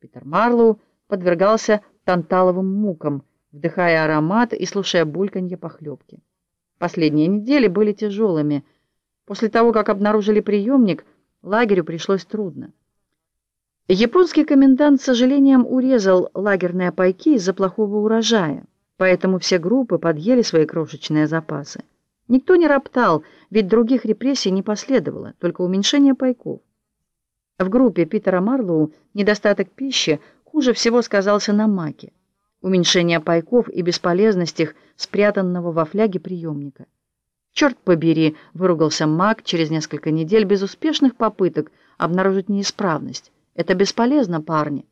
Питер Марлоу подвергался танталовым мукам, вдыхая аромат и слушая бульканье похлебки. Последние недели были тяжелыми. После того, как обнаружили приемник, лагерю пришлось трудно. Японский комендант с сожалением урезал лагерные пайки из-за плохого урожая, поэтому все группы подъели свои крошечные запасы. Никто не роптал, ведь других репрессий не последовало, только уменьшение пайков. В группе Питера Марлоу недостаток пищи хуже всего сказался на маке. Уменьшение пайков и бесполезность их, спрятанного во фляге приемника. «Черт побери!» — выругался мак через несколько недель безуспешных попыток обнаружить неисправность. «Это бесполезно, парни!»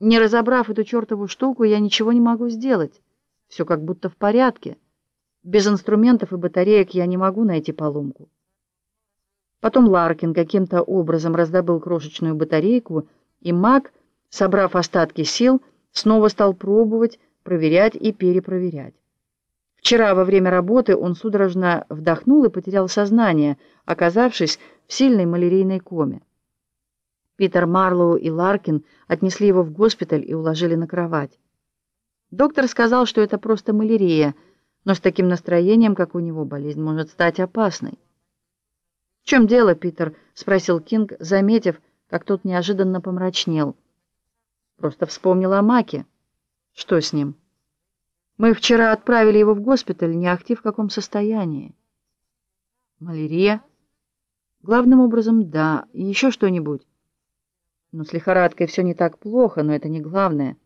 Не разобрав эту чертову штуку, я ничего не могу сделать. Все как будто в порядке. Без инструментов и батареек я не могу найти поломку. Потом Ларкин каким-то образом раздобыл крошечную батарейку, и Мак, собрав остатки сил, снова стал пробовать, проверять и перепроверять. Вчера во время работы он судорожно вдохнул и потерял сознание, оказавшись в сильной малярийной коме. Питер Марлоу и Ларкин отнесли его в госпиталь и уложили на кровать. Доктор сказал, что это просто малярия — но с таким настроением, как у него, болезнь может стать опасной. «В чем дело, Питер?» — спросил Кинг, заметив, как тот неожиданно помрачнел. «Просто вспомнил о Маке. Что с ним?» «Мы вчера отправили его в госпиталь, не ахти в каком состоянии». «Малярия?» «Главным образом, да. И еще что-нибудь?» «Ну, с лихорадкой все не так плохо, но это не главное.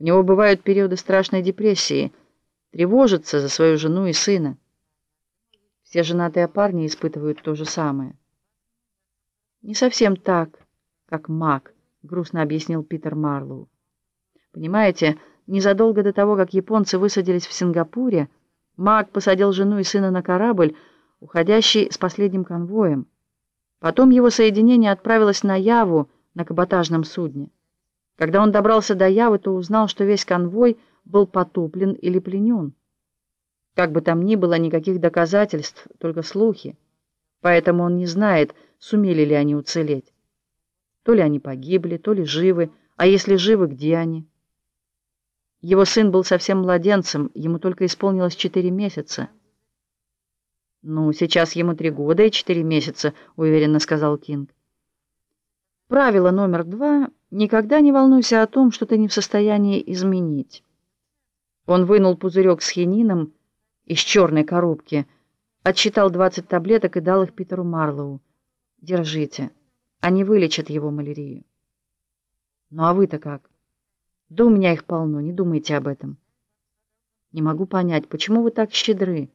У него бывают периоды страшной депрессии» тревожится за свою жену и сына. Все женатые парни испытывают то же самое. Не совсем так, как Мак, грустно объяснил Питер Марлоу. Понимаете, незадолго до того, как японцы высадились в Сингапуре, Мак посадил жену и сына на корабль, уходящий с последним конвоем. Потом его соединение отправилось на Яву на каботажном судне. Когда он добрался до Явы, то узнал, что весь конвой — был потоплен или пленен. Как бы там ни было, никаких доказательств, только слухи. Поэтому он не знает, сумели ли они уцелеть. То ли они погибли, то ли живы, а если живы, где они? Его сын был совсем младенцем, ему только исполнилось четыре месяца. «Ну, сейчас ему три года и четыре месяца», — уверенно сказал Кинг. «Правило номер два — никогда не волнуйся о том, что ты не в состоянии изменить». Он вынул пузырек с хинином из черной коробки, отсчитал 20 таблеток и дал их Питеру Марлоу. «Держите, они вылечат его малярию». «Ну а вы-то как?» «Да у меня их полно, не думайте об этом». «Не могу понять, почему вы так щедры?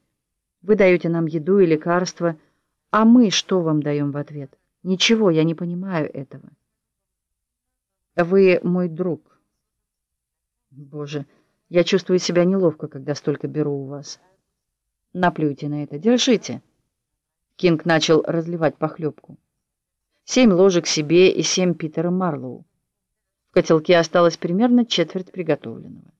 Вы даете нам еду и лекарства, а мы что вам даем в ответ? Ничего, я не понимаю этого». «Вы мой друг». «Боже!» Я чувствую себя неловко, когда столько беру у вас. Наплюйте на это. Держите. Кинг начал разливать похлебку. Семь ложек себе и семь Питера Марлоу. В котелке осталось примерно четверть приготовленного.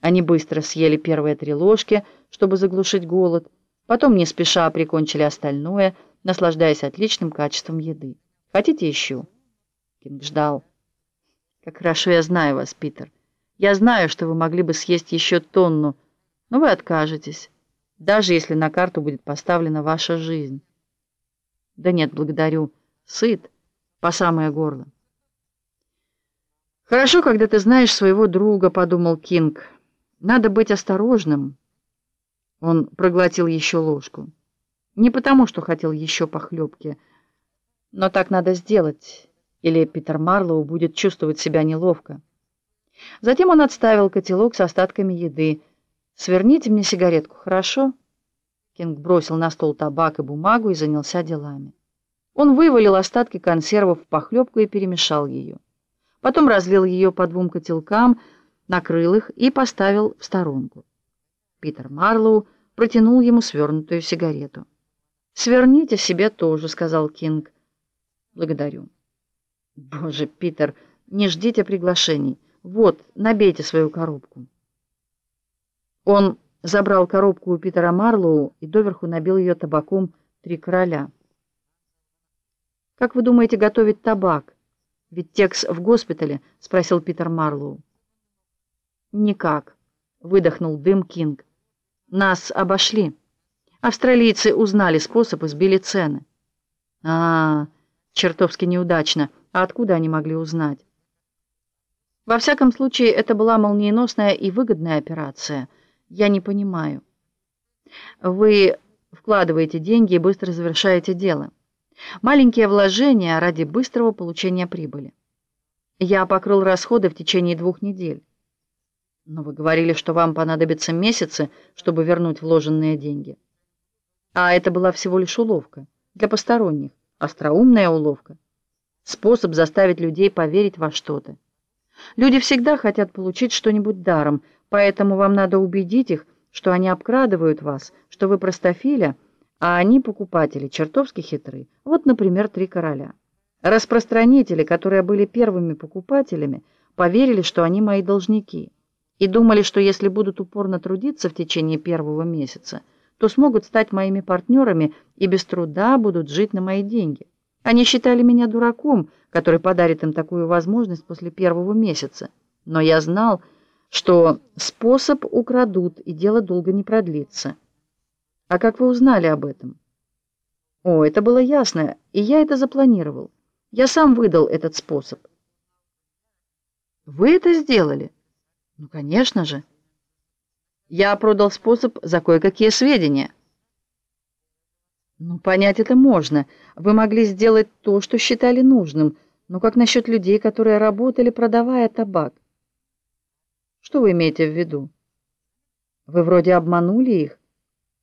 Они быстро съели первые три ложки, чтобы заглушить голод, потом не спеша прикончили остальное, наслаждаясь отличным качеством еды. «Хотите еще?» Кинг ждал. «Как хорошо я знаю вас, Питер. Я знаю, что вы могли бы съесть еще тонну, но вы откажетесь, даже если на карту будет поставлена ваша жизнь. Да нет, благодарю. Сыт по самое горло. Хорошо, когда ты знаешь своего друга, подумал Кинг. Надо быть осторожным. Он проглотил еще ложку. Не потому, что хотел еще похлебки, но так надо сделать, или Питер Марлоу будет чувствовать себя неловко. Затем он отставил котелок с остатками еды. «Сверните мне сигаретку, хорошо?» Кинг бросил на стол табак и бумагу и занялся делами. Он вывалил остатки консервов в похлебку и перемешал ее. Потом разлил ее по двум котелкам, накрыл их и поставил в сторонку. Питер Марлоу протянул ему свернутую сигарету. «Сверните себе тоже», — сказал Кинг. «Благодарю». «Боже, Питер, не ждите приглашений. Вот, набейте свою коробку. Он забрал коробку у Питера Марлоу и доверху набил ее табаком «Три короля». Как вы думаете готовить табак? Ведь Текс в госпитале, спросил Питер Марлоу. Никак, выдохнул Дым Кинг. Нас обошли. Австралийцы узнали способ и сбили цены. А, -а, -а чертовски неудачно. А откуда они могли узнать? Во всяком случае, это была молниеносная и выгодная операция. Я не понимаю. Вы вкладываете деньги и быстро завершаете дело. Маленькие вложения ради быстрого получения прибыли. Я покрыл расходы в течение двух недель. Но вы говорили, что вам понадобятся месяцы, чтобы вернуть вложенные деньги. А это была всего лишь уловка для посторонних, остроумная уловка. Способ заставить людей поверить во что-то. Люди всегда хотят получить что-нибудь даром, поэтому вам надо убедить их, что они обкрадывают вас, что вы простофиля, а они, покупатели, чертовски хитры. Вот, например, три короля. Распространители, которые были первыми покупателями, поверили, что они мои должники, и думали, что если будут упорно трудиться в течение первого месяца – то смогут стать моими партнерами и без труда будут жить на мои деньги. Они считали меня дураком, который подарит им такую возможность после первого месяца. Но я знал, что способ украдут, и дело долго не продлится. А как вы узнали об этом? О, это было ясно, и я это запланировал. Я сам выдал этот способ. Вы это сделали? Ну, конечно же. Я продал способ за кое-какие сведения. Ну, понять это можно. Вы могли сделать то, что считали нужным. Но как насчет людей, которые работали, продавая табак? Что вы имеете в виду? Вы вроде обманули их,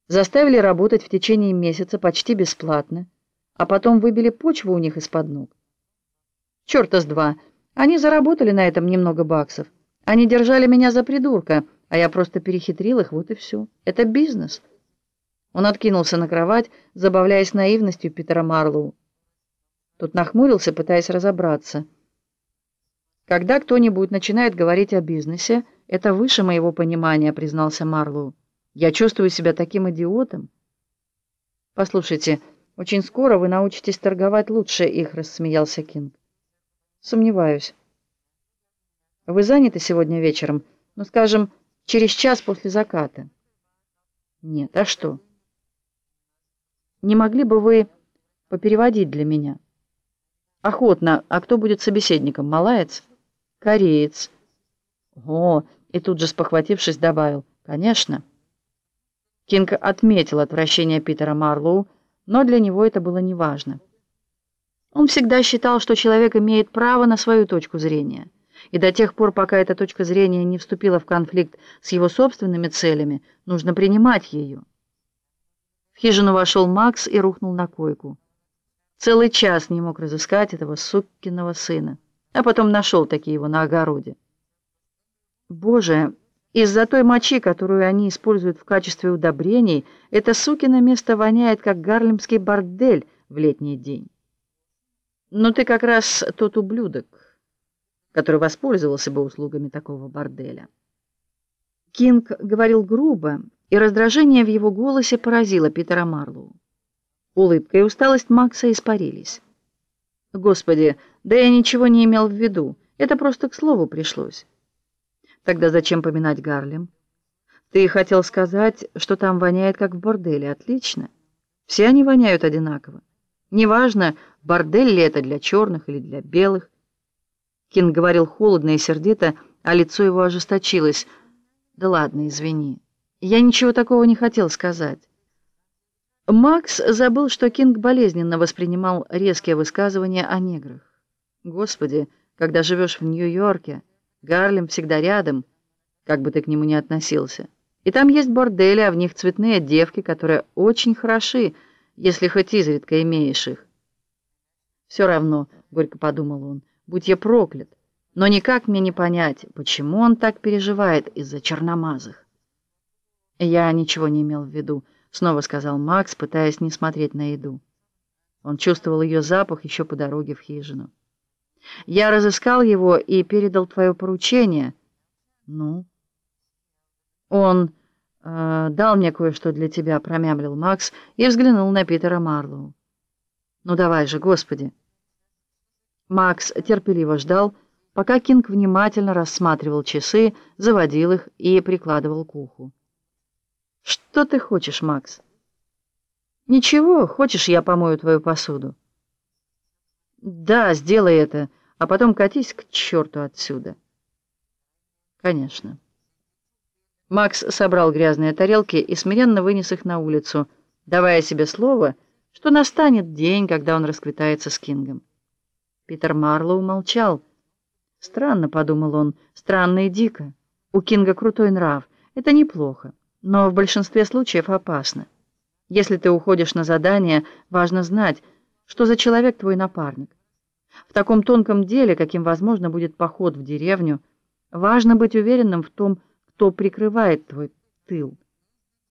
заставили работать в течение месяца почти бесплатно, а потом выбили почву у них из-под ног. Чёрта с два. Они заработали на этом немного баксов. Они держали меня за придурка а я просто перехитрил их, вот и все. Это бизнес. Он откинулся на кровать, забавляясь наивностью Питера Марлоу. Тот нахмурился, пытаясь разобраться. Когда кто-нибудь начинает говорить о бизнесе, это выше моего понимания, признался Марлоу. Я чувствую себя таким идиотом. Послушайте, очень скоро вы научитесь торговать лучше их, рассмеялся Кинг. Сомневаюсь. Вы заняты сегодня вечером? Ну, скажем, через час после заката. Нет, а что? Не могли бы вы попереводить для меня? Охотно. А кто будет собеседником? Малаец? Кореец. О, и тут же спохватившись добавил: "Конечно". Кинг отметил отвращение Питера Марлоу, но для него это было неважно. Он всегда считал, что человек имеет право на свою точку зрения и до тех пор, пока эта точка зрения не вступила в конфликт с его собственными целями, нужно принимать ее. В хижину вошел Макс и рухнул на койку. Целый час не мог разыскать этого суккиного сына, а потом нашел таки его на огороде. Боже, из-за той мочи, которую они используют в качестве удобрений, это сукино место воняет, как гарлемский бордель в летний день. Но ты как раз тот ублюдок, который воспользовался бы услугами такого борделя. Кинг говорил грубо, и раздражение в его голосе поразило Питера Марлоу. Улыбка и усталость Макса испарились. Господи, да я ничего не имел в виду. Это просто к слову пришлось. Тогда зачем поминать Гарлем? Ты хотел сказать, что там воняет как в борделе. Отлично. Все они воняют одинаково. Неважно, бордель ли это для черных или для белых. Кин говорил холодно и сердито, а лицо его ожесточилось. «Да ладно, извини. Я ничего такого не хотел сказать». Макс забыл, что Кинг болезненно воспринимал резкие высказывания о неграх. Господи, когда живешь в Нью-Йорке, Гарлем всегда рядом, как бы ты к нему ни относился. И там есть бордели, а в них цветные девки, которые очень хороши, если хоть изредка имеешь их. Все равно, горько подумал он, будь я проклят. Но никак мне не понять, почему он так переживает из-за черномазых. Я ничего не имел в виду, снова сказал Макс, пытаясь не смотреть на еду. Он чувствовал ее запах еще по дороге в хижину. Я разыскал его и передал твое поручение. Ну, он э, дал мне кое-что для тебя, промямлил Макс и взглянул на Питера Марлоу. Ну давай же, господи. Макс терпеливо ждал, пока Кинг внимательно рассматривал часы, заводил их и прикладывал к уху. «Что ты хочешь, Макс?» «Ничего, хочешь, я помою твою посуду?» «Да, сделай это, а потом катись к черту отсюда». «Конечно». Макс собрал грязные тарелки и смиренно вынес их на улицу, давая себе слово, что настанет день, когда он расквитается с Кингом. Питер Марлоу молчал. «Странно», — подумал он, — «странно и дико. У Кинга крутой нрав. Это неплохо, но в большинстве случаев опасно. Если ты уходишь на задание, важно знать, что за человек твой напарник. В таком тонком деле, каким, возможно, будет поход в деревню, важно быть уверенным в том, кто прикрывает твой тыл.